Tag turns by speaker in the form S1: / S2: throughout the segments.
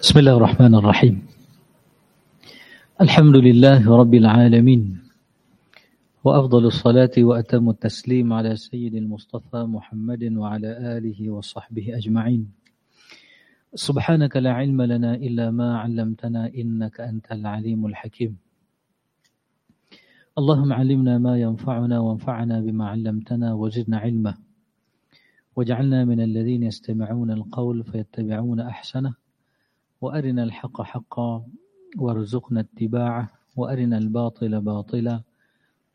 S1: بسم الله الرحمن الرحيم. الحمد لله رب العالمين وأفضل الصلاة وأتم التسليم على سيد المصطفى محمد وعلى آله وصحبه أجمعين. سبحانك لا علم لنا إلا ما علمتنا إنك أنت العليم الحكيم. اللهم علمنا ما ينفعنا وانفعنا بما علمتنا وزدنا علما. واجعلنا من الذين يستمعون القول فيتبعون أحسنه. وأرنا الحق حقا وارزقنا اتباعه وأرنا الباطل باطلا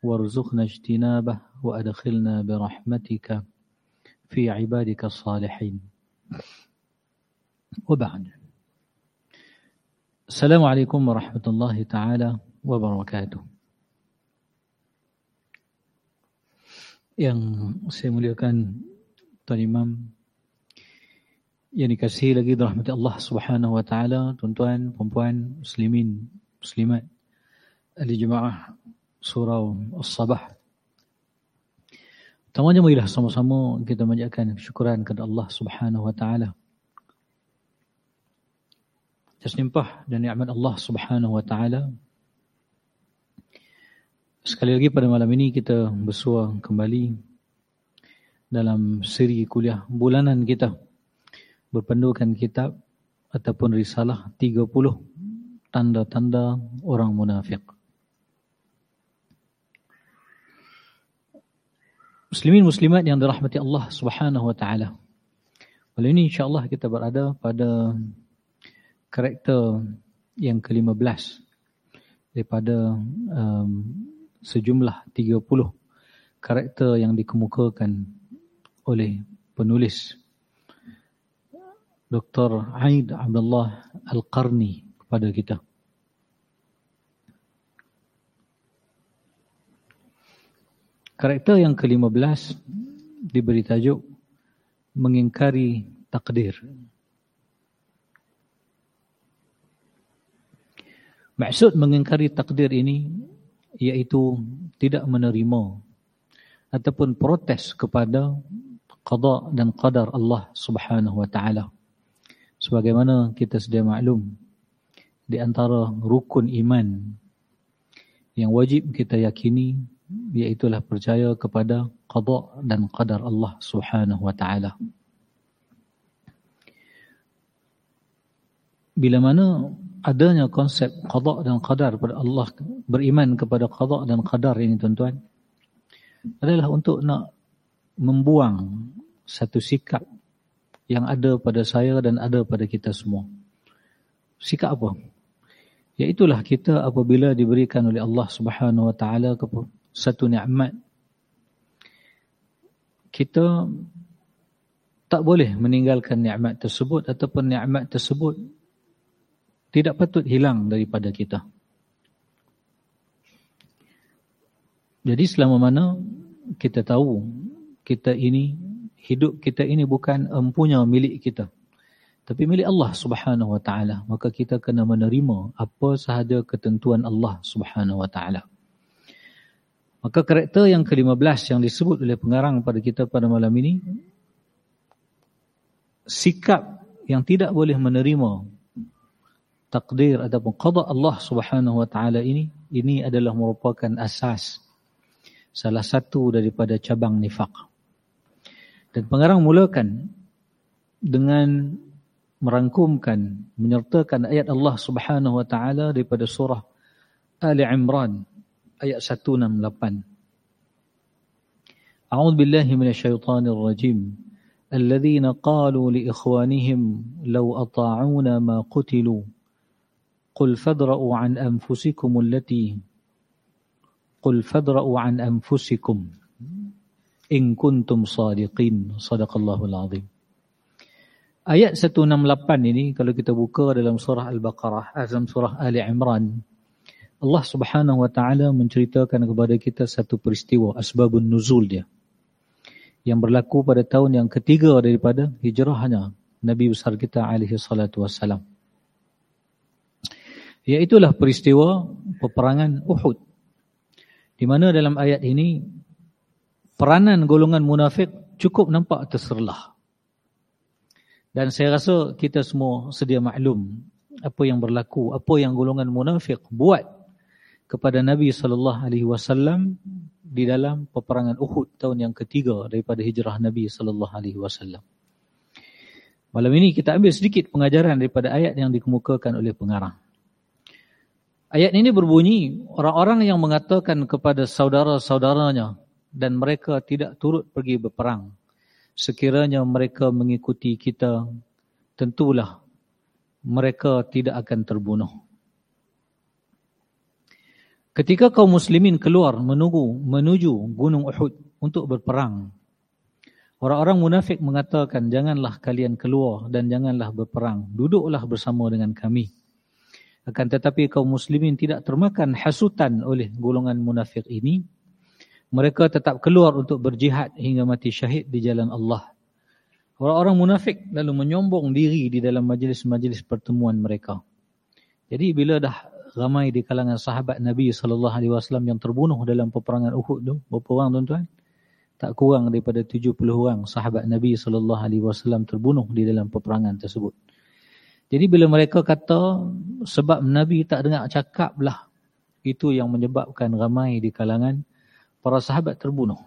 S1: وارزقنا اجتنابه وأدخلنا برحمتك في عبادك الصالحين. وبعد. السلام عليكم ورحمة الله تعالى وبركاته. Yang saya muliakan Tuan Imam yang dikasihi lagi rahmat Allah Subhanahu wa taala, tuan-tuan, puan-puan, muslimin, muslimat ahli jemaah surau As-Sabah. Pertamanya marilah sama-sama kita menjalankan syukuran kepada Allah Subhanahu wa taala. Atas nimpah dan nikmat Allah Subhanahu wa taala. Sekali lagi pada malam ini kita bersua kembali dalam siri kuliah bulanan kita berpandukan kitab ataupun risalah 30 tanda-tanda orang munafik. Muslimin muslimat yang dirahmati Allah Subhanahu wa taala. Malam ini insya-Allah kita berada pada karakter yang ke-15 daripada um, sejumlah 30 karakter yang dikemukakan oleh penulis Dr. Aid Abdullah Al-Qarni kepada kita. Karakter yang ke-15 diberi tajuk mengingkari takdir. Maksud mengingkari takdir ini iaitu tidak menerima ataupun protes kepada qada dan qadar Allah Subhanahu wa taala sebagaimana kita sedia maklum di antara rukun iman yang wajib kita yakini iaitulah percaya kepada qada dan qadar Allah Subhanahu wa taala. Bila mana adanya konsep qada dan qadar pada Allah beriman kepada qada dan qadar ini tuan-tuan adalah untuk nak membuang satu sikap yang ada pada saya dan ada pada kita semua. Sikap apa? Iaitulah kita apabila diberikan oleh Allah Subhanahu Wa Taala satu nikmat, kita tak boleh meninggalkan nikmat tersebut ataupun nikmat tersebut tidak patut hilang daripada kita. Jadi selama mana kita tahu kita ini hidup kita ini bukan empunya milik kita. Tapi milik Allah subhanahu wa ta'ala. Maka kita kena menerima apa sahaja ketentuan Allah subhanahu wa ta'ala. Maka karakter yang ke-15 yang disebut oleh pengarang pada kita pada malam ini. Sikap yang tidak boleh menerima takdir ataupun qada Allah subhanahu wa ta'ala ini. Ini adalah merupakan asas. Salah satu daripada cabang nifaq. Dan pengarang mulakan dengan merangkumkan, menyertakan ayat Allah subhanahu wa ta'ala daripada surah Ali Imran ayat 168. A'udhu billahi minasyaitanir rajim. الذين قالوا لإخوانهم لو أطاعونا ما قتلوا قل فادرؤوا عن أنفسكم التي قل فادرؤوا عن أنفسكم in kuntum sadiqin. Sadaqallahul azim. Ayat 168 ini kalau kita buka dalam surah al-baqarah dalam surah ali imran. Allah Subhanahu wa taala menceritakan kepada kita satu peristiwa asbabun nuzul dia yang berlaku pada tahun yang ketiga daripada hijrahnya Nabi besar kita alaihi salatu wassalam. Iaitulah peristiwa peperangan Uhud. Di mana dalam ayat ini peranan golongan munafik cukup nampak terserlah. Dan saya rasa kita semua sedia maklum apa yang berlaku, apa yang golongan munafik buat kepada Nabi wasallam di dalam peperangan Uhud tahun yang ketiga daripada hijrah Nabi wasallam. Malam ini kita ambil sedikit pengajaran daripada ayat yang dikemukakan oleh pengarang. Ayat ini berbunyi orang-orang yang mengatakan kepada saudara-saudaranya dan mereka tidak turut pergi berperang. Sekiranya mereka mengikuti kita, tentulah mereka tidak akan terbunuh. Ketika kaum muslimin keluar menunggu menuju gunung Uhud untuk berperang, orang-orang munafik mengatakan, janganlah kalian keluar dan janganlah berperang. Duduklah bersama dengan kami. Akan tetapi kaum muslimin tidak termakan hasutan oleh golongan munafik ini. Mereka tetap keluar untuk berjihad hingga mati syahid di jalan Allah. Orang-orang munafik lalu menyombong diri di dalam majlis-majlis pertemuan mereka. Jadi bila dah ramai di kalangan sahabat Nabi sallallahu alaihi wasallam yang terbunuh dalam peperangan Uhud tu, berapa orang tuan-tuan? Tak kurang daripada 70 orang sahabat Nabi sallallahu alaihi wasallam terbunuh di dalam peperangan tersebut. Jadi bila mereka kata sebab Nabi tak dengar cakap lah, itu yang menyebabkan ramai di kalangan para sahabat terbunuh.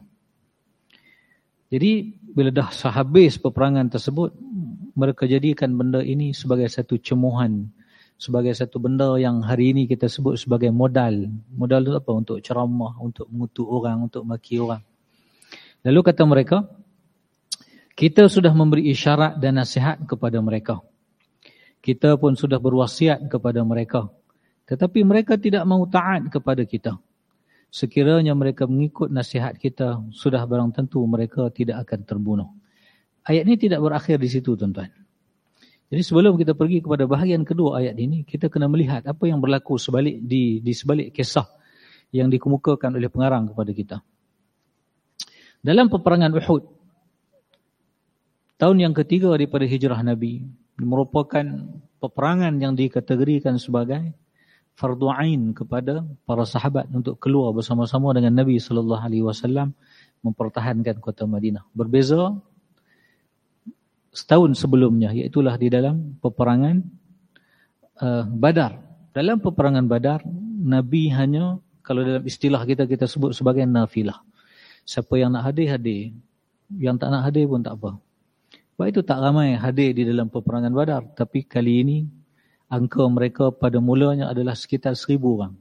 S1: Jadi bila dah sehabis peperangan tersebut, mereka jadikan benda ini sebagai satu cemuhan, sebagai satu benda yang hari ini kita sebut sebagai modal. Modal itu apa? Untuk ceramah, untuk mengutuk orang, untuk maki orang. Lalu kata mereka, kita sudah memberi isyarat dan nasihat kepada mereka. Kita pun sudah berwasiat kepada mereka. Tetapi mereka tidak mahu taat kepada kita sekiranya mereka mengikut nasihat kita, sudah barang tentu mereka tidak akan terbunuh. Ayat ini tidak berakhir di situ tuan-tuan. Jadi sebelum kita pergi kepada bahagian kedua ayat ini, kita kena melihat apa yang berlaku sebalik di di sebalik kisah yang dikemukakan oleh pengarang kepada kita. Dalam peperangan Uhud, tahun yang ketiga daripada hijrah Nabi, merupakan peperangan yang dikategorikan sebagai fardu ain kepada para sahabat untuk keluar bersama-sama dengan Nabi sallallahu alaihi wasallam mempertahankan kota Madinah. Berbeza setahun sebelumnya iaitu di dalam peperangan uh, Badar. Dalam peperangan Badar Nabi hanya kalau dalam istilah kita kita sebut sebagai nafilah. Siapa yang nak hadir hadir, yang tak nak hadir pun tak apa. Sebab itu tak ramai hadir di dalam peperangan Badar, tapi kali ini angka mereka pada mulanya adalah sekitar seribu orang.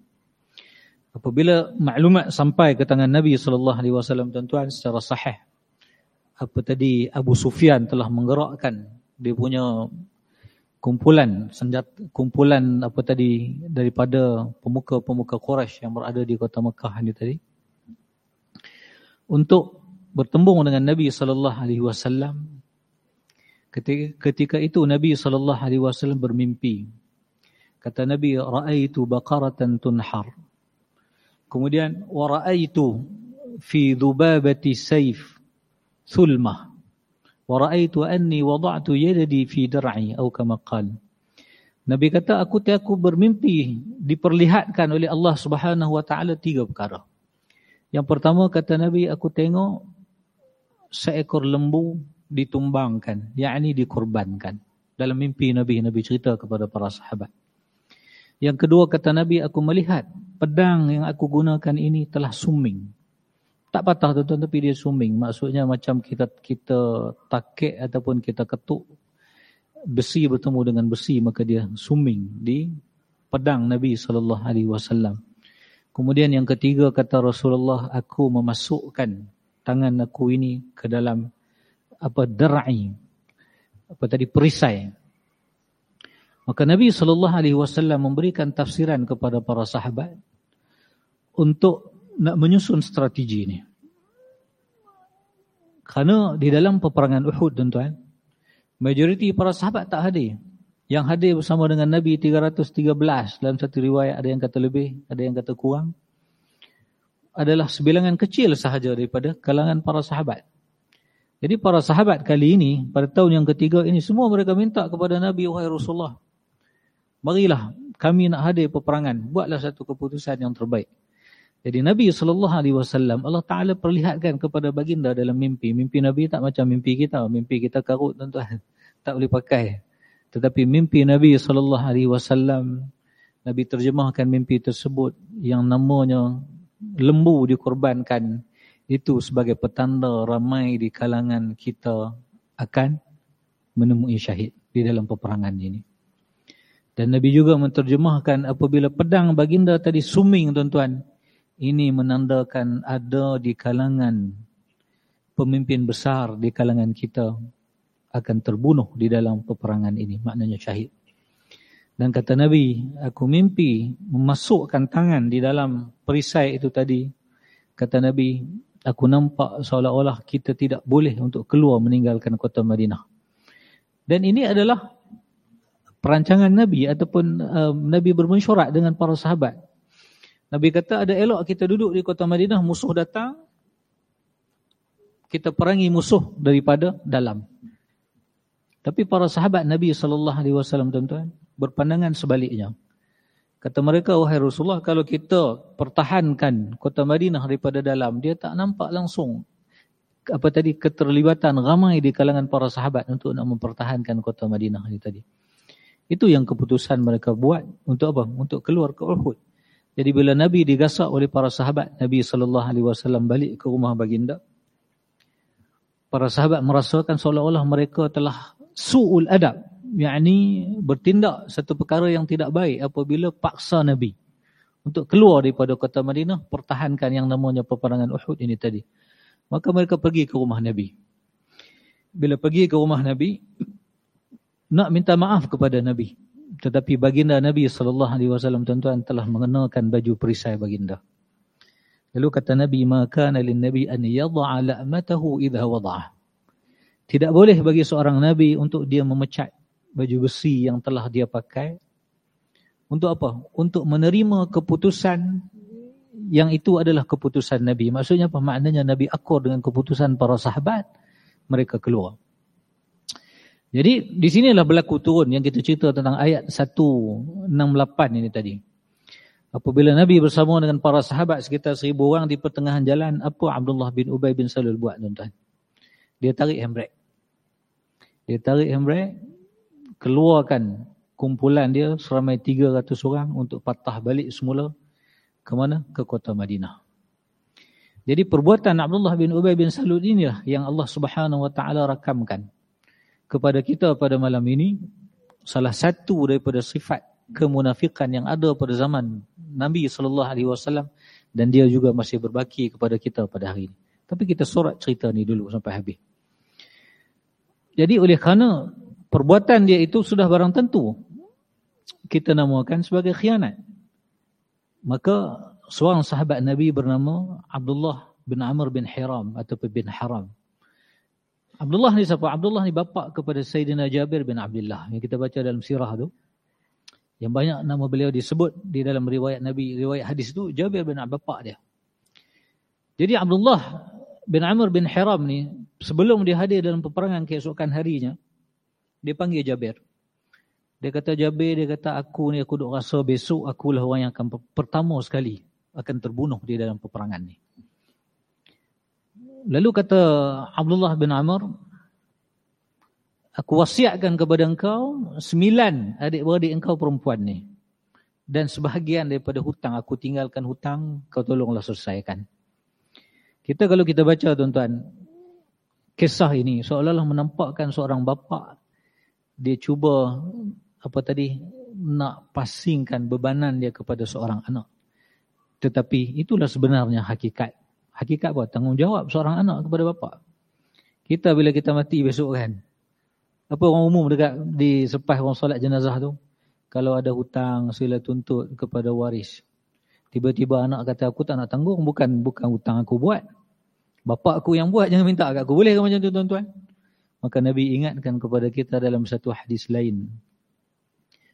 S1: Apabila maklumat sampai ke tangan Nabi SAW tuan-tuan secara sahih. Apa tadi Abu Sufyan telah menggerakkan dia punya kumpulan senjata kumpulan apa tadi daripada pemuka-pemuka Quraisy yang berada di kota Mekah ini tadi untuk bertembung dengan Nabi sallallahu alaihi wasallam ketika itu Nabi sallallahu alaihi wasallam bermimpi Kata Nabi, ra'aitu baqaratan tunhar. Kemudian, wa ra'aitu fi dhubabati sayf thulmah. Wa ra'aitu anni wada'tu yadadi fi dar'i atau kama qal. Nabi kata, aku aku bermimpi diperlihatkan oleh Allah Subhanahu wa taala tiga perkara. Yang pertama kata Nabi, aku tengok seekor lembu ditumbangkan, yakni dikorbankan. Dalam mimpi Nabi, Nabi cerita kepada para sahabat. Yang kedua kata Nabi, aku melihat pedang yang aku gunakan ini telah suming. Tak patah tuan-tuan tapi dia suming. Maksudnya macam kita kita takik ataupun kita ketuk besi bertemu dengan besi maka dia suming di pedang Nabi wasallam. Kemudian yang ketiga kata Rasulullah, aku memasukkan tangan aku ini ke dalam apa dar'i apa tadi perisai Maka Nabi SAW memberikan tafsiran kepada para sahabat untuk nak menyusun strategi ini. Kerana di dalam peperangan Uhud tuan-tuan, majoriti para sahabat tak hadir. Yang hadir bersama dengan Nabi 313 dalam satu riwayat ada yang kata lebih, ada yang kata kurang. Adalah sebilangan kecil sahaja daripada kalangan para sahabat. Jadi para sahabat kali ini, pada tahun yang ketiga ini, semua mereka minta kepada Nabi, Wahai Rasulullah, marilah kami nak hadir peperangan. Buatlah satu keputusan yang terbaik. Jadi Nabi SAW Allah Ta'ala perlihatkan kepada baginda dalam mimpi. Mimpi Nabi tak macam mimpi kita. Mimpi kita karut tuan-tuan. Tak boleh pakai. Tetapi mimpi Nabi wasallam Nabi terjemahkan mimpi tersebut yang namanya lembu dikorbankan. Itu sebagai petanda ramai di kalangan kita akan menemui syahid di dalam peperangan ini. Dan Nabi juga menterjemahkan apabila pedang baginda tadi suming tuan-tuan, ini menandakan ada di kalangan pemimpin besar di kalangan kita akan terbunuh di dalam peperangan ini, maknanya syahid. Dan kata Nabi, aku mimpi memasukkan tangan di dalam perisai itu tadi. Kata Nabi, aku nampak seolah-olah kita tidak boleh untuk keluar meninggalkan kota Madinah. Dan ini adalah perancangan Nabi ataupun uh, Nabi bermesyuarat dengan para sahabat. Nabi kata ada elok kita duduk di kota Madinah, musuh datang, kita perangi musuh daripada dalam. Tapi para sahabat Nabi SAW tuan-tuan, berpandangan sebaliknya. Kata mereka, wahai Rasulullah, kalau kita pertahankan kota Madinah daripada dalam, dia tak nampak langsung apa tadi keterlibatan ramai di kalangan para sahabat untuk nak mempertahankan kota Madinah ini tadi. Itu yang keputusan mereka buat untuk apa? Untuk keluar ke Uhud. Jadi bila Nabi digasak oleh para sahabat, Nabi SAW balik ke rumah baginda, para sahabat merasakan seolah-olah mereka telah su'ul adab yakni bertindak satu perkara yang tidak baik apabila paksa Nabi untuk keluar daripada kota Madinah pertahankan yang namanya peperangan Uhud ini tadi. Maka mereka pergi ke rumah Nabi. Bila pergi ke rumah Nabi nak minta maaf kepada Nabi. Tetapi baginda Nabi wasallam tuan-tuan telah mengenakan baju perisai baginda. Lalu kata Nabi, "Maka lin nabi an yad'a la'matahu idha wada'ah." Tidak boleh bagi seorang nabi untuk dia memecat baju besi yang telah dia pakai. Untuk apa? Untuk menerima keputusan yang itu adalah keputusan Nabi. Maksudnya apa? Maknanya Nabi akur dengan keputusan para sahabat. Mereka keluar. Jadi di sinilah berlaku turun yang kita cerita tentang ayat 168 ini tadi. Apabila Nabi bersama dengan para sahabat sekitar seribu orang di pertengahan jalan, apa Abdullah bin Ubay bin Salul buat tuan-tuan? Dia tarik handbrake. Dia tarik handbrake, keluarkan kumpulan dia seramai 300 orang untuk patah balik semula ke mana? Ke kota Madinah. Jadi perbuatan Abdullah bin Ubay bin Salul inilah yang Allah Subhanahu wa taala rakamkan kepada kita pada malam ini salah satu daripada sifat kemunafikan yang ada pada zaman Nabi sallallahu alaihi wasallam dan dia juga masih berbaki kepada kita pada hari ini. Tapi kita sorak cerita ni dulu sampai habis. Jadi oleh kerana perbuatan dia itu sudah barang tentu kita namakan sebagai khianat. Maka seorang sahabat Nabi bernama Abdullah bin Amr bin Hiram ataupun bin Haram. Abdullah ni siapa? Abdullah ni bapa kepada Sayyidina Jabir bin Abdullah yang kita baca dalam sirah tu. Yang banyak nama beliau disebut di dalam riwayat Nabi, riwayat hadis tu Jabir bin bapa dia. Jadi Abdullah bin Amr bin Hiram ni sebelum dia hadir dalam peperangan keesokan harinya, dia panggil Jabir. Dia kata Jabir, dia kata aku ni aku duk rasa besok akulah orang yang akan pertama sekali akan terbunuh di dalam peperangan ni. Lalu kata Abdullah bin Amr, aku wasiatkan kepada engkau sembilan adik-beradik engkau perempuan ni. Dan sebahagian daripada hutang, aku tinggalkan hutang, kau tolonglah selesaikan. Kita kalau kita baca tuan-tuan, kisah ini seolah-olah menampakkan seorang bapa dia cuba apa tadi nak pasingkan bebanan dia kepada seorang anak. Tetapi itulah sebenarnya hakikat. Hakikat apa? Tanggungjawab seorang anak kepada bapa. Kita bila kita mati besok kan. Apa orang umum dekat di sepas orang solat jenazah tu? Kalau ada hutang sila tuntut kepada waris. Tiba-tiba anak kata aku tak nak tanggung. Bukan bukan hutang aku buat. Bapa aku yang buat jangan minta kat aku. Boleh ke macam tu tuan-tuan? Maka Nabi ingatkan kepada kita dalam satu hadis lain.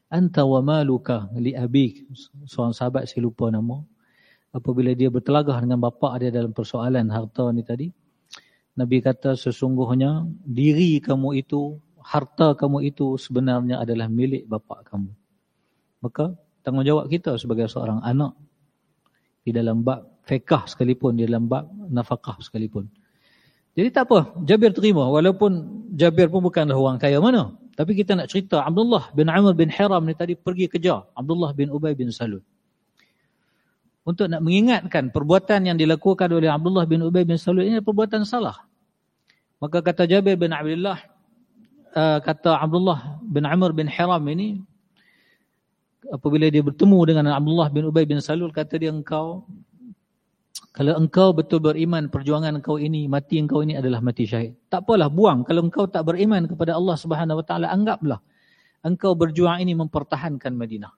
S1: Anta wa maluka li abik. Seorang sahabat saya lupa nama. Apabila dia bertelagah dengan bapa dia dalam persoalan harta ni tadi. Nabi kata sesungguhnya diri kamu itu, harta kamu itu sebenarnya adalah milik bapa kamu. Maka tanggungjawab kita sebagai seorang anak di dalam bab fiqah sekalipun, di dalam bab nafkah sekalipun Jadi tak apa, Jabir terima. Walaupun Jabir pun bukanlah orang kaya mana. Tapi kita nak cerita Abdullah bin Amr bin Hiram ni tadi pergi kejar Abdullah bin Ubay bin Salul. Untuk nak mengingatkan perbuatan yang dilakukan oleh Abdullah bin Ubay bin Salul ini perbuatan salah. Maka kata Jabir bin Abdullah, uh, kata Abdullah bin Amr bin Hiram ini, apabila dia bertemu dengan Abdullah bin Ubay bin Salul, kata dia engkau kalau engkau betul beriman perjuangan engkau ini, mati engkau ini adalah mati syahid. Tak apalah, buang. Kalau engkau tak beriman kepada Allah Subhanahu Taala, anggaplah engkau berjuang ini mempertahankan Madinah.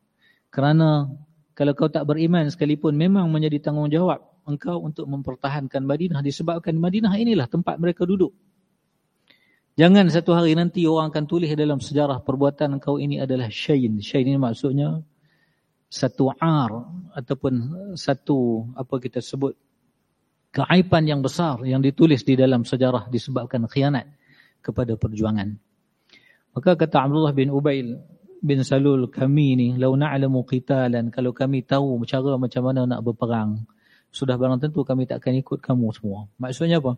S1: Kerana kalau kau tak beriman sekalipun memang menjadi tanggungjawab engkau untuk mempertahankan Madinah disebabkan Madinah inilah tempat mereka duduk. Jangan satu hari nanti orang akan tulis dalam sejarah perbuatan engkau ini adalah syain. Syain ini maksudnya satu ar ataupun satu apa kita sebut keaiban yang besar yang ditulis di dalam sejarah disebabkan khianat kepada perjuangan. Maka kata Abdullah bin Ubail bin Salul kami ni lau na'lamu qitalan kalau kami tahu cara macam mana nak berperang sudah barang tentu kami tak akan ikut kamu semua. Maksudnya apa?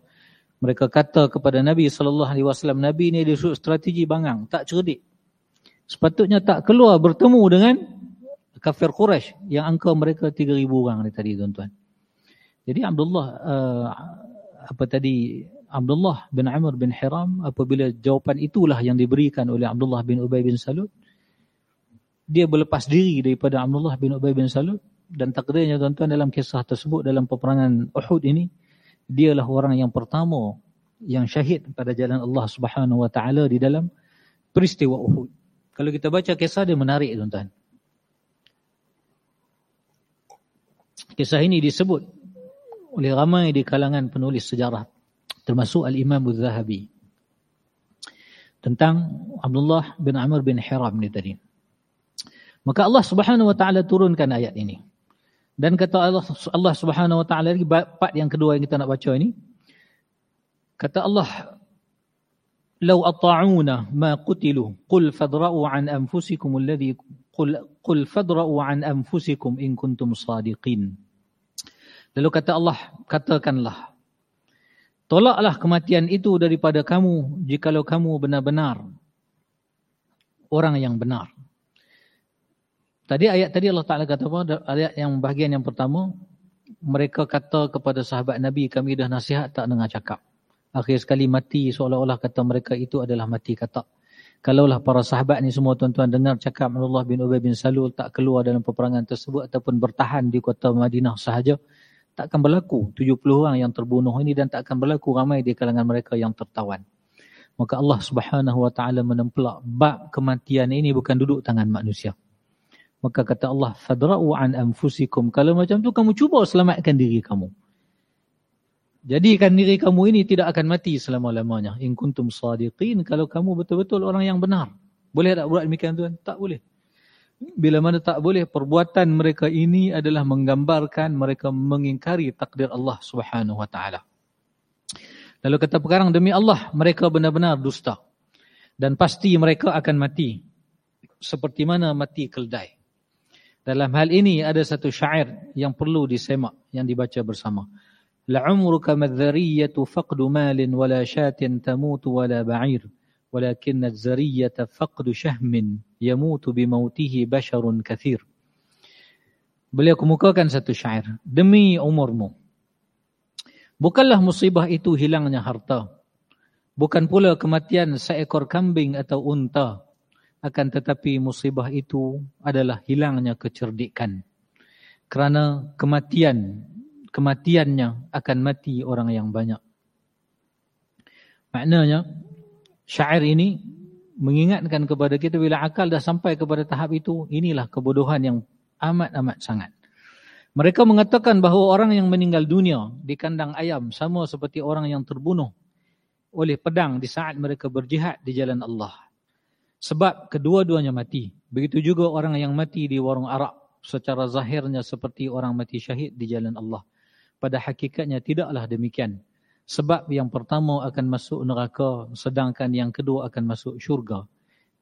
S1: Mereka kata kepada Nabi sallallahu alaihi wasallam Nabi ni dia suruh strategi bangang, tak cerdik. Sepatutnya tak keluar bertemu dengan kafir Quraisy yang angka mereka 3000 orang ni tadi tuan-tuan. Jadi Abdullah uh, apa tadi Abdullah bin Amr bin Hiram apabila jawapan itulah yang diberikan oleh Abdullah bin Ubay bin Salul dia berlepas diri daripada Abdullah bin Ubay bin Salul dan takdirnya tuan-tuan dalam kisah tersebut dalam peperangan Uhud ini dialah orang yang pertama yang syahid pada jalan Allah Subhanahu wa taala di dalam peristiwa Uhud. Kalau kita baca kisah dia menarik tuan-tuan. Kisah ini disebut oleh ramai di kalangan penulis sejarah termasuk Al-Imam Al-Zahabi tentang Abdullah bin Amr bin Hiram ni tadi. Maka Allah Subhanahu wa taala turunkan ayat ini. Dan kata Allah Allah Subhanahu wa taala lagi part yang kedua yang kita nak baca ini. Kata Allah "Lau ata'una ma qutilu qul fadra'u an anfusikum alladhi qul qul fadra'u an anfusikum in kuntum sadiqin." Lalu kata Allah, katakanlah, tolaklah kematian itu daripada kamu jikalau kamu benar-benar orang yang benar. Tadi ayat tadi Allah Ta'ala kata apa? Ayat yang bahagian yang pertama, mereka kata kepada sahabat Nabi, kami dah nasihat tak dengar cakap. Akhir sekali mati seolah-olah kata mereka itu adalah mati kata. Kalaulah para sahabat ni semua tuan-tuan dengar cakap Allah bin Ubay bin Salul tak keluar dalam peperangan tersebut ataupun bertahan di kota Madinah sahaja, tak akan berlaku 70 orang yang terbunuh ini dan tak akan berlaku ramai di kalangan mereka yang tertawan. Maka Allah Subhanahu wa taala menempelak bab kematian ini bukan duduk tangan manusia. Maka kata Allah, "Fadra'u an anfusikum." Kalau macam tu kamu cuba selamatkan diri kamu. Jadikan diri kamu ini tidak akan mati selama-lamanya. In kuntum sadiqin kalau kamu betul-betul orang yang benar. Boleh tak buat demikian tuan? Tak boleh. Bila mana tak boleh, perbuatan mereka ini adalah menggambarkan mereka mengingkari takdir Allah subhanahu wa ta'ala. Lalu kata perkara demi Allah, mereka benar-benar dusta. Dan pasti mereka akan mati. Seperti mana mati keldai. Dalam hal ini ada satu syair yang perlu disemak, yang dibaca bersama. La'umruka madhariyatu faqdu malin wala syatin tamutu wala ba'ir. ولكن الزرية فقد شهم يموت بموته بشر كثير Beliau kemukakan satu syair. Demi umurmu. Bukanlah musibah itu hilangnya harta. Bukan pula kematian seekor kambing atau unta. Akan tetapi musibah itu adalah hilangnya kecerdikan. Kerana kematian, kematiannya akan mati orang yang banyak. Maknanya, syair ini mengingatkan kepada kita bila akal dah sampai kepada tahap itu, inilah kebodohan yang amat-amat sangat. Mereka mengatakan bahawa orang yang meninggal dunia di kandang ayam sama seperti orang yang terbunuh oleh pedang di saat mereka berjihad di jalan Allah. Sebab kedua-duanya mati. Begitu juga orang yang mati di warung arak secara zahirnya seperti orang mati syahid di jalan Allah. Pada hakikatnya tidaklah demikian. Sebab yang pertama akan masuk neraka sedangkan yang kedua akan masuk syurga.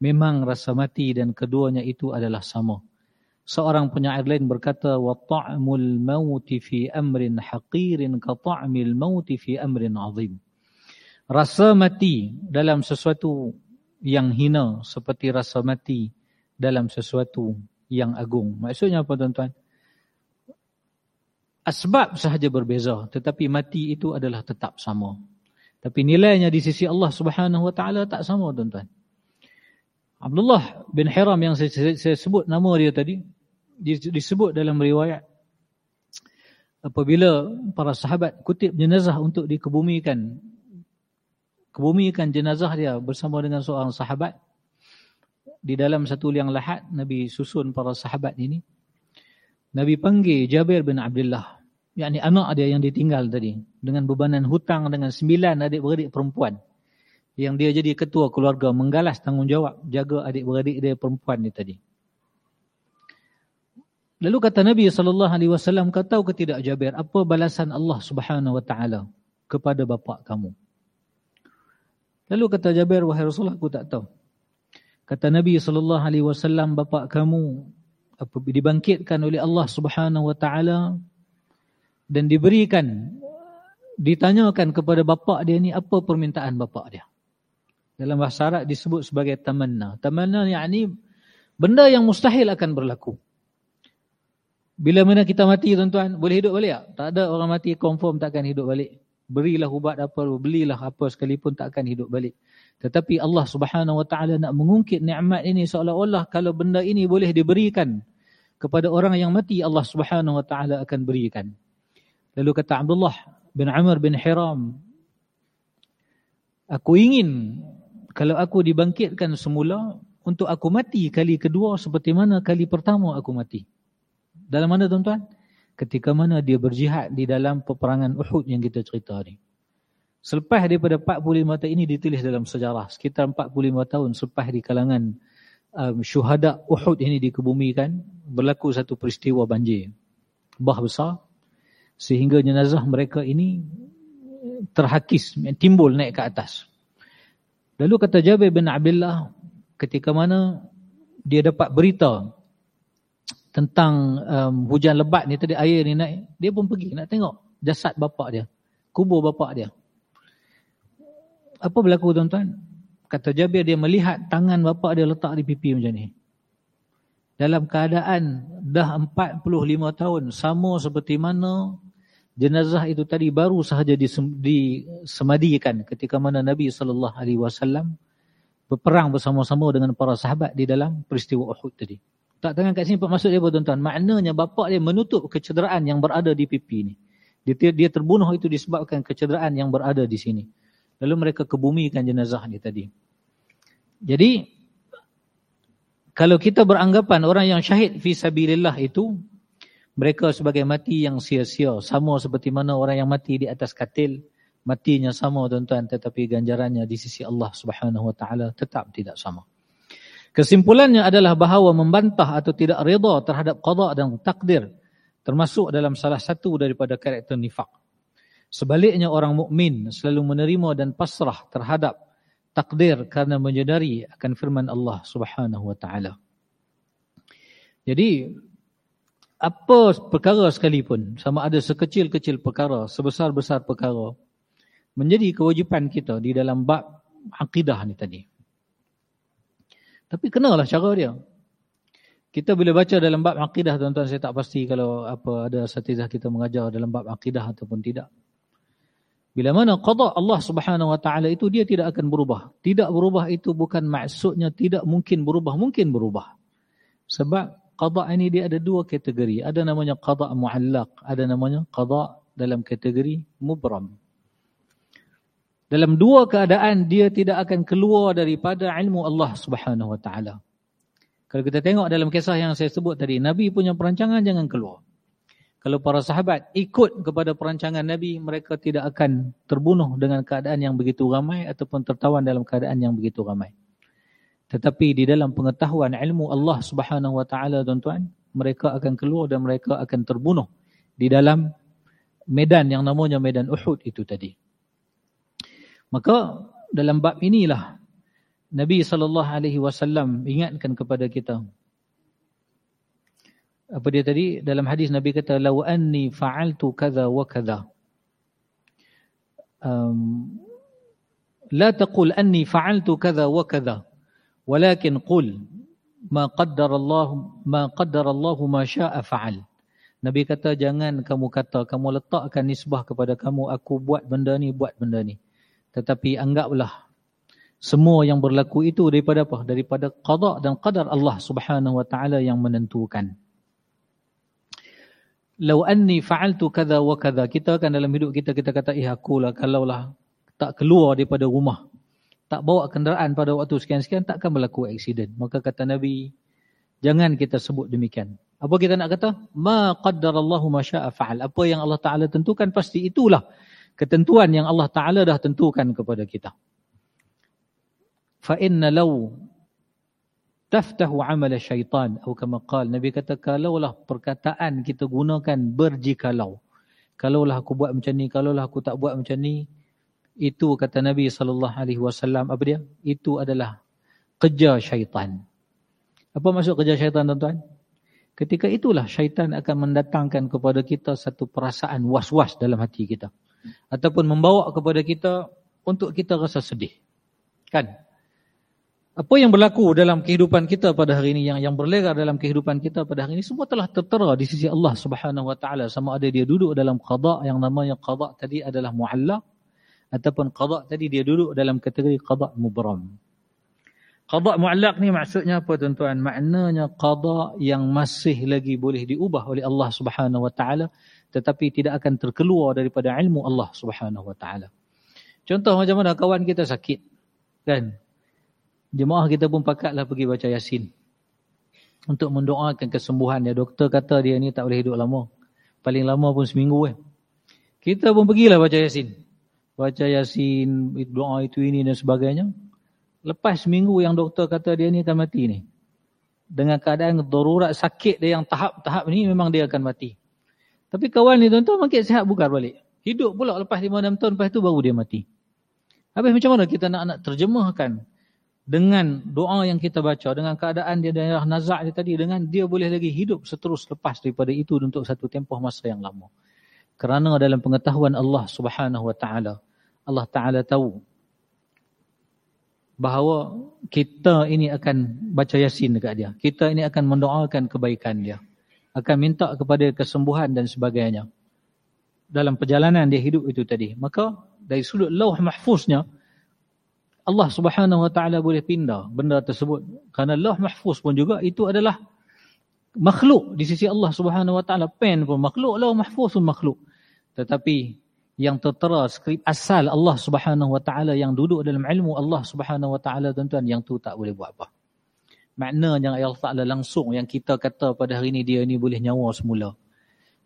S1: Memang rasa mati dan keduanya itu adalah sama. Seorang penyair lain berkata maut fi amrin haqirin ka ta'mil maut fi amrin 'azim. rasa mati dalam sesuatu yang hina seperti rasa mati dalam sesuatu yang agung. Maksudnya apa tuan-tuan? Asbab sahaja berbeza tetapi mati itu adalah tetap sama. Tapi nilainya di sisi Allah Subhanahu Wa Taala tak sama tuan-tuan. Abdullah bin Hiram yang saya, saya sebut nama dia tadi disebut dalam riwayat apabila para sahabat kutip jenazah untuk dikebumikan kebumikan jenazah dia bersama dengan seorang sahabat. Di dalam satu liang lahat Nabi susun para sahabat ini. Nabi panggil Jabir bin Abdullah. Yakni anak dia yang ditinggal tadi. Dengan bebanan hutang dengan sembilan adik-beradik perempuan. Yang dia jadi ketua keluarga menggalas tanggungjawab jaga adik-beradik dia perempuan ni tadi. Lalu kata Nabi wasallam kau tahu ke tidak Jabir apa balasan Allah taala kepada bapa kamu? Lalu kata Jabir wahai Rasulullah aku tak tahu. Kata Nabi sallallahu alaihi wasallam bapa kamu dibangkitkan oleh Allah taala dan diberikan ditanyakan kepada bapa dia ni apa permintaan bapa dia. Dalam bahasa Arab disebut sebagai tamanna. Tamanna yakni benda yang mustahil akan berlaku. Bila mana kita mati tuan-tuan, boleh hidup balik tak? Tak ada orang mati confirm takkan hidup balik. Berilah ubat apa, belilah apa sekalipun takkan hidup balik. Tetapi Allah Subhanahu Wa Taala nak mengungkit nikmat ini seolah-olah kalau benda ini boleh diberikan kepada orang yang mati Allah Subhanahu Wa Taala akan berikan. Lalu kata Abdullah bin Amr bin Hiram, Aku ingin kalau aku dibangkitkan semula untuk aku mati kali kedua seperti mana kali pertama aku mati. Dalam mana tuan-tuan? Ketika mana dia berjihad di dalam peperangan Uhud yang kita cerita ni. Selepas daripada 45 tahun ini ditulis dalam sejarah. Sekitar 45 tahun selepas di kalangan um, syuhada Uhud ini dikebumikan, berlaku satu peristiwa banjir. Bah besar sehingga jenazah mereka ini terhakis, timbul naik ke atas. Lalu kata Jabir bin Abdullah ketika mana dia dapat berita tentang um, hujan lebat ni tadi air ni naik, dia pun pergi nak tengok jasad bapa dia, kubur bapa dia. Apa berlaku tuan-tuan? Kata Jabir dia melihat tangan bapa dia letak di pipi macam ni. Dalam keadaan dah 45 tahun sama seperti mana jenazah itu tadi baru sahaja disemadikan ketika mana Nabi sallallahu alaihi wasallam berperang bersama-sama dengan para sahabat di dalam peristiwa Uhud tadi. Tak tangan kat sini maksud dia apa tuan-tuan? Maknanya bapa dia menutup kecederaan yang berada di pipi ni. Dia, dia terbunuh itu disebabkan kecederaan yang berada di sini. Lalu mereka kebumikan jenazah ni tadi. Jadi kalau kita beranggapan orang yang syahid fi sabilillah itu mereka sebagai mati yang sia-sia sama seperti mana orang yang mati di atas katil matinya sama tuan-tuan tetapi ganjarannya di sisi Allah Subhanahu wa taala tetap tidak sama kesimpulannya adalah bahawa membantah atau tidak redha terhadap qada dan takdir termasuk dalam salah satu daripada karakter nifak sebaliknya orang mukmin selalu menerima dan pasrah terhadap takdir kerana menyedari akan firman Allah Subhanahu wa taala jadi apa perkara sekalipun, sama ada sekecil-kecil perkara, sebesar-besar perkara, menjadi kewajipan kita di dalam bab akidah ni tadi. Tapi kenalah cara dia. Kita bila baca dalam bab akidah, tuan-tuan, saya tak pasti kalau apa ada satizah kita mengajar dalam bab akidah ataupun tidak. Bila mana qada Allah subhanahu wa ta'ala itu, dia tidak akan berubah. Tidak berubah itu bukan maksudnya tidak mungkin berubah. Mungkin berubah. Sebab qada ini dia ada dua kategori. Ada namanya qada muallaq, ada namanya qada dalam kategori mubram. Dalam dua keadaan dia tidak akan keluar daripada ilmu Allah Subhanahu wa taala. Kalau kita tengok dalam kisah yang saya sebut tadi, Nabi punya perancangan jangan keluar. Kalau para sahabat ikut kepada perancangan Nabi, mereka tidak akan terbunuh dengan keadaan yang begitu ramai ataupun tertawan dalam keadaan yang begitu ramai. Tetapi di dalam pengetahuan ilmu Allah Subhanahu wa taala tuan-tuan, mereka akan keluar dan mereka akan terbunuh di dalam medan yang namanya medan Uhud itu tadi. Maka dalam bab inilah Nabi wasallam ingatkan kepada kita. Apa dia tadi? Dalam hadis Nabi kata law anni fa'altu kadza wa kadza um, la taqul anni fa'altu kadza wa kadza walakin qul ma qaddara Allah ma qaddara Allah ma syaa fa'al. Nabi kata jangan kamu kata kamu letakkan nisbah kepada kamu aku buat benda ni buat benda ni tetapi anggaplah semua yang berlaku itu daripada apa daripada qada dan qadar Allah Subhanahu wa taala yang menentukan Lau anni fa'altu kadza wa kadza kita kan dalam hidup kita kita kata eh akulah kalaulah tak keluar daripada rumah tak bawa kenderaan pada waktu sekian-sekian takkan berlaku aksiden. Maka kata Nabi, jangan kita sebut demikian. Apa kita nak kata? Ma qaddarallahu ma syaa fa'al. Apa yang Allah Taala tentukan pasti itulah ketentuan yang Allah Taala dah tentukan kepada kita. Fa inna law taftahu amal syaitan atau kama qala Nabi kata kalaulah perkataan kita gunakan berjikalau. Kalaulah aku buat macam ni, kalaulah aku tak buat macam ni, itu kata Nabi sallallahu alaihi wasallam apa dia? Itu adalah kerja syaitan. Apa maksud kerja syaitan tuan-tuan? Ketika itulah syaitan akan mendatangkan kepada kita satu perasaan was-was dalam hati kita. Ataupun membawa kepada kita untuk kita rasa sedih. Kan? Apa yang berlaku dalam kehidupan kita pada hari ini yang yang berlegar dalam kehidupan kita pada hari ini semua telah tertera di sisi Allah Subhanahu wa taala sama ada dia duduk dalam qada yang namanya qada tadi adalah muallaq ataupun qada tadi dia duduk dalam kategori qada mubram. Qada muallaq ni maksudnya apa tuan-tuan? Maknanya qada yang masih lagi boleh diubah oleh Allah Subhanahu wa taala tetapi tidak akan terkeluar daripada ilmu Allah Subhanahu wa taala. Contoh macam mana kawan kita sakit kan? Jemaah kita pun pakatlah pergi baca Yasin untuk mendoakan kesembuhan dia. Doktor kata dia ni tak boleh hidup lama. Paling lama pun seminggu eh. Kita pun pergilah baca Yasin baca yasin, doa itu ini dan sebagainya. Lepas seminggu yang doktor kata dia ni akan mati ni. Dengan keadaan darurat sakit dia yang tahap-tahap ni memang dia akan mati. Tapi kawan ni tuan-tuan makin sihat bukan balik. Hidup pula lepas 5-6 tahun lepas tu baru dia mati. Habis macam mana kita nak nak terjemahkan dengan doa yang kita baca, dengan keadaan dia daerah nazak dia tadi, dengan dia boleh lagi hidup seterus lepas daripada itu untuk satu tempoh masa yang lama. Kerana dalam pengetahuan Allah subhanahu wa ta'ala, Allah Ta'ala tahu bahawa kita ini akan baca yasin dekat dia. Kita ini akan mendoakan kebaikan dia. Akan minta kepada kesembuhan dan sebagainya. Dalam perjalanan dia hidup itu tadi. Maka dari sudut lauh mahfuznya, Allah subhanahu wa ta'ala boleh pindah benda tersebut. Kerana lauh mahfuz pun juga itu adalah makhluk di sisi Allah subhanahu wa ta'ala. Pen pun makhluk, lauh mahfuz pun makhluk. Tetapi yang tertera skrip asal Allah Subhanahu wa taala yang duduk dalam ilmu Allah Subhanahu wa taala tuan-tuan yang tu tak boleh buat apa. Maknanya Allah Taala langsung yang kita kata pada hari ini dia ni boleh nyawa semula.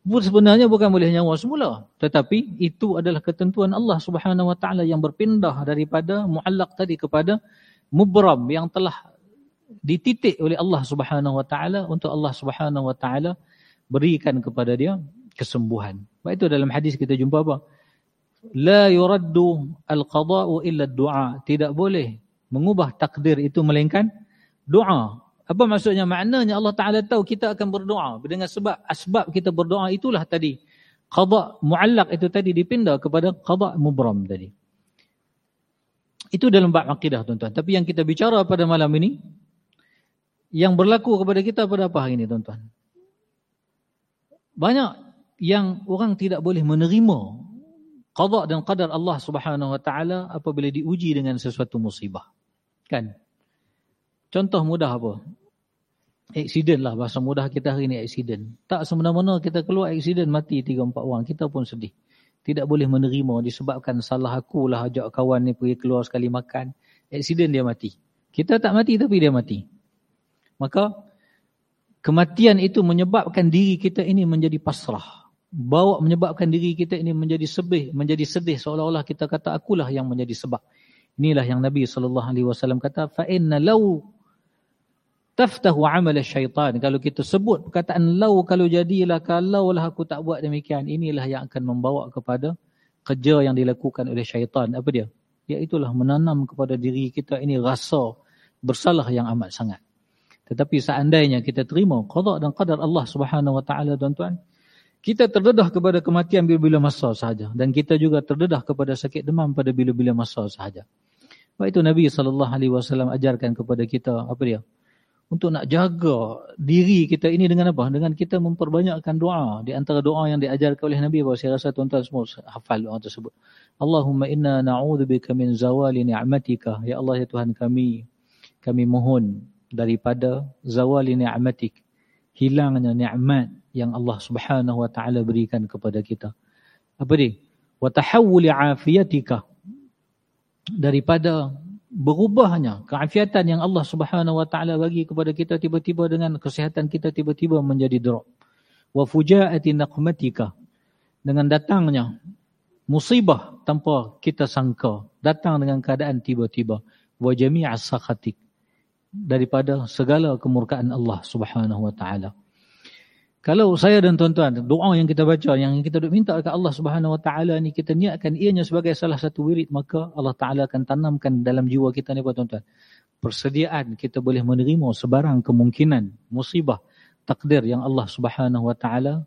S1: Sebenarnya bukan boleh nyawa semula, tetapi itu adalah ketentuan Allah Subhanahu wa taala yang berpindah daripada muallaq tadi kepada mubram yang telah dititik oleh Allah Subhanahu wa taala untuk Allah Subhanahu wa taala berikan kepada dia kesembuhan. Baik itu dalam hadis kita jumpa apa? la yuraddu al-qada'u illa ad-du'a. Tidak boleh mengubah takdir itu melainkan doa. Apa maksudnya? Maknanya Allah Taala tahu kita akan berdoa dengan sebab asbab kita berdoa itulah tadi. Qada' muallaq itu tadi dipindah kepada qada' mubram tadi. Itu dalam bab akidah tuan-tuan. Tapi yang kita bicara pada malam ini yang berlaku kepada kita pada apa hari ini tuan-tuan? Banyak yang orang tidak boleh menerima qada dan qadar Allah Subhanahu wa taala apabila diuji dengan sesuatu musibah. Kan? Contoh mudah apa? Aksiden lah bahasa mudah kita hari ini aksiden. Tak semena-mena kita keluar aksiden mati 3 4 orang, kita pun sedih. Tidak boleh menerima disebabkan salah aku lah ajak kawan ni pergi keluar sekali makan, aksiden dia mati. Kita tak mati tapi dia mati. Maka kematian itu menyebabkan diri kita ini menjadi pasrah bawa menyebabkan diri kita ini menjadi sedih, menjadi sedih seolah-olah kita kata akulah yang menjadi sebab. Inilah yang Nabi sallallahu alaihi wasallam kata fa inna law taftahu amal syaitan kalau kita sebut perkataan law kalau jadilah kalaulah aku tak buat demikian inilah yang akan membawa kepada kerja yang dilakukan oleh syaitan apa dia iaitulah menanam kepada diri kita ini rasa bersalah yang amat sangat tetapi seandainya kita terima qada dan qadar Allah Subhanahu wa taala tuan-tuan kita terdedah kepada kematian bila-bila masa sahaja. Dan kita juga terdedah kepada sakit demam pada bila-bila masa sahaja. Sebab itu Nabi SAW ajarkan kepada kita, apa dia? Untuk nak jaga diri kita ini dengan apa? Dengan kita memperbanyakkan doa. Di antara doa yang diajarkan oleh Nabi, bahawa saya rasa tuan-tuan semua hafal doa tersebut. Allahumma inna na'udzubika min zawali ni'matika. Ya Allah, ya Tuhan kami, kami mohon daripada zawali ni'matik. Hilangnya ni'mat yang Allah subhanahu wa ta'ala berikan kepada kita. Apa dia? Wa tahawuli afiyatika daripada berubahnya keafiatan yang Allah Subhanahu wa taala bagi kepada kita tiba-tiba dengan kesihatan kita tiba-tiba menjadi drop. Wa fujaati naqmatika. Dengan datangnya musibah tanpa kita sangka. Datang dengan keadaan tiba-tiba. Wa jami'as sakhatik. Daripada segala kemurkaan Allah Subhanahu wa taala kalau saya dan tuan-tuan, doa yang kita baca, yang kita duk minta kepada Allah Subhanahu Wa Taala ni kita niatkan ianya sebagai salah satu wirid, maka Allah Taala akan tanamkan dalam jiwa kita ni tuan-tuan. Persediaan kita boleh menerima sebarang kemungkinan musibah takdir yang Allah Subhanahu Wa Taala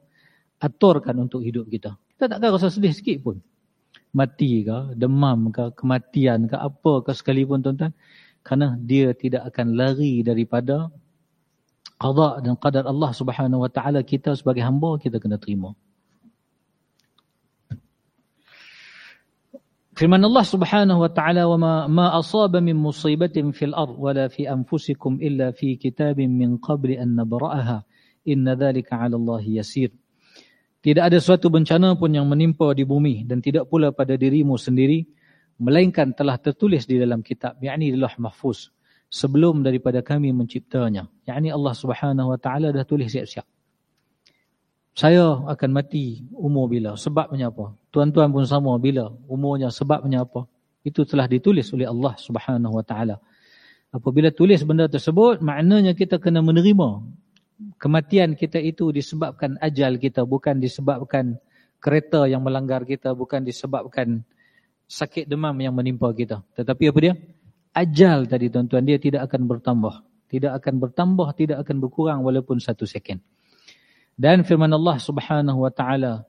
S1: aturkan untuk hidup kita. Kita tak akan rasa sedih sikit pun. Mati ke, demam ke, kematian ke, apa ke sekalipun tuan-tuan. Kerana dia tidak akan lari daripada qada dan qadar Allah Subhanahu wa taala kita sebagai hamba kita kena terima. Firman Allah Subhanahu wa taala wa ma, ma asaba min musibatin fil ard wala fi anfusikum illa fi kitabin min qabl an nabra'aha inna dhalika 'ala Allah yasir. Tidak ada suatu bencana pun yang menimpa di bumi dan tidak pula pada dirimu sendiri melainkan telah tertulis di dalam kitab yakni Lauh Mahfuz sebelum daripada kami menciptanya. Yang ini Allah Subhanahu Wa Taala dah tulis siap-siap. Saya akan mati umur bila? Sebabnya apa? Tuan-tuan pun sama bila? Umurnya sebabnya apa? Itu telah ditulis oleh Allah Subhanahu Wa Taala. Apabila tulis benda tersebut, maknanya kita kena menerima kematian kita itu disebabkan ajal kita, bukan disebabkan kereta yang melanggar kita, bukan disebabkan sakit demam yang menimpa kita. Tetapi apa dia? Ajal tadi tuan-tuan dia tidak akan bertambah. Tidak akan bertambah, tidak akan berkurang walaupun satu second. Dan firman Allah subhanahu wa ta'ala,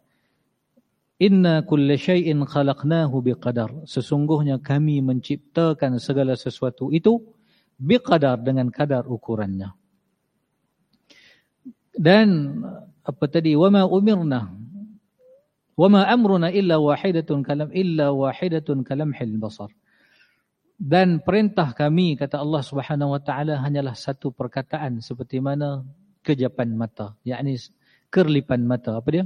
S1: Inna kulla syai'in khalaqnahu biqadar. Sesungguhnya kami menciptakan segala sesuatu itu biqadar dengan kadar ukurannya. Dan apa tadi? Wama umirna. Wama amruna illa wahidatun kalam illa wahidatun kalamhil basar. Dan perintah kami kata Allah Subhanahu wa taala hanyalah satu perkataan seperti mana kejapan mata, yakni kerlipan mata. Apa dia?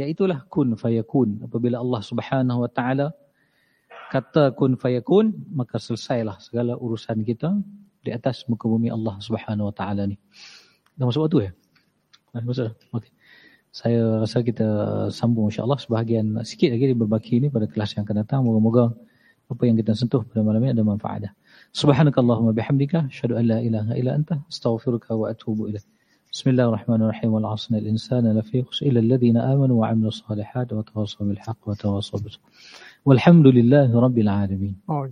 S1: Iaitulah kun fayakun. Apabila Allah Subhanahu wa taala kata kun fayakun, maka selesailah segala urusan kita di atas muka bumi Allah Subhanahu wa taala ni. Dah masuk waktu ya? Dah masuk. Okey. Saya rasa kita sambung insya-Allah sebahagian sikit lagi di berbaki ini pada kelas yang akan datang. Moga-moga apa yang kita sentuh pada malam ini ada manfaatnya. Subhanakallahumma bihamdika asyhadu an la ilaha illa anta astaghfiruka wa atubu ilaik. Bismillahirrahmanirrahim. Wal 'asri al insana lafi khusr illa alladhina amanu wa 'amilus salihat wa tawassaw bil haqq wa tawassaw bis Walhamdulillahi rabbil alamin. Oh,